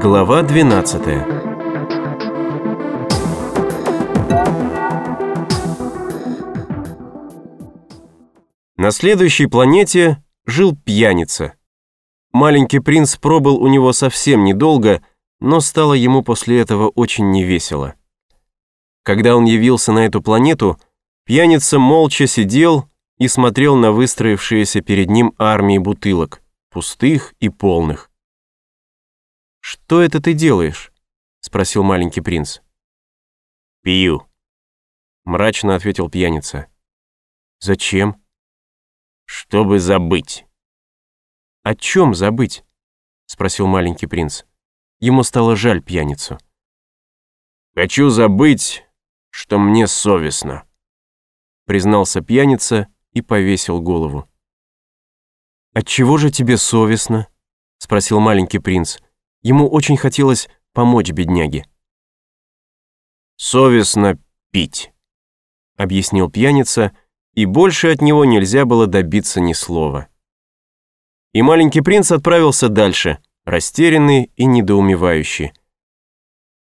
Глава 12 На следующей планете жил пьяница. Маленький принц пробыл у него совсем недолго, но стало ему после этого очень невесело. Когда он явился на эту планету, пьяница молча сидел и смотрел на выстроившиеся перед ним армии бутылок, пустых и полных. «Что это ты делаешь?» — спросил маленький принц. «Пью», — мрачно ответил пьяница. «Зачем?» «Чтобы забыть». «О чем забыть?» — спросил маленький принц. Ему стало жаль пьяницу. «Хочу забыть, что мне совестно», — признался пьяница и повесил голову. «Отчего же тебе совестно?» — спросил маленький принц. Ему очень хотелось помочь бедняге. «Совестно пить», — объяснил пьяница, и больше от него нельзя было добиться ни слова. И маленький принц отправился дальше, растерянный и недоумевающий.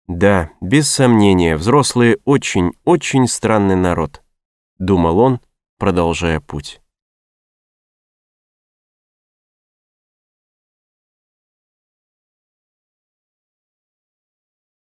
«Да, без сомнения, взрослые очень-очень странный народ», — думал он, продолжая путь.